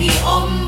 你 om。Oh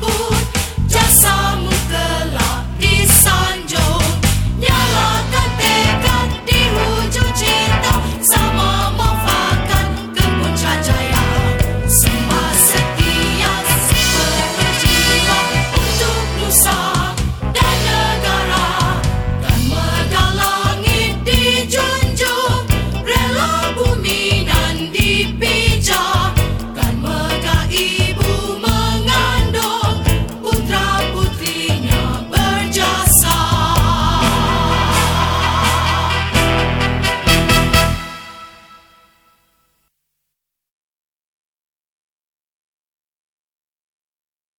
sabor.